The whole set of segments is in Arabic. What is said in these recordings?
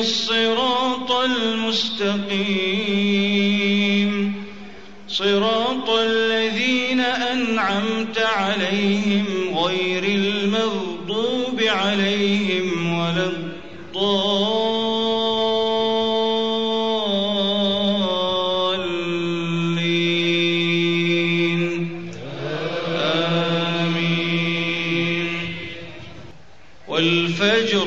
الصراط المستقيم. صراط الذين أنعمت عليهم غير المغضوب عليهم ولا الضالين. آمين. والفجر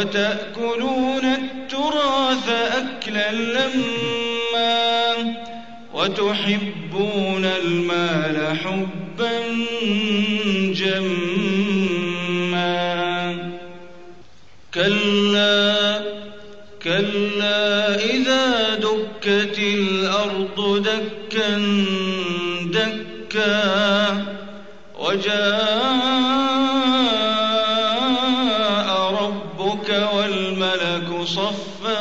وتأكلون التراث أكلا لما وتحبون المال حبا جما. كلا كلا إذا دكت الأرض دكا دكا وجاء صفا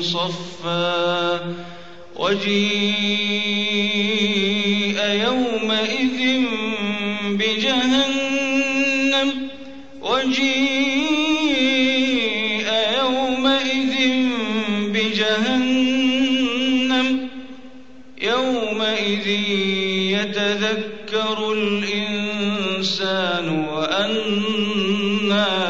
صفا وجيء يومئذ بجهنم وجيء يومئذ بجهنم يومئذ يتذكر الإنسان وأنى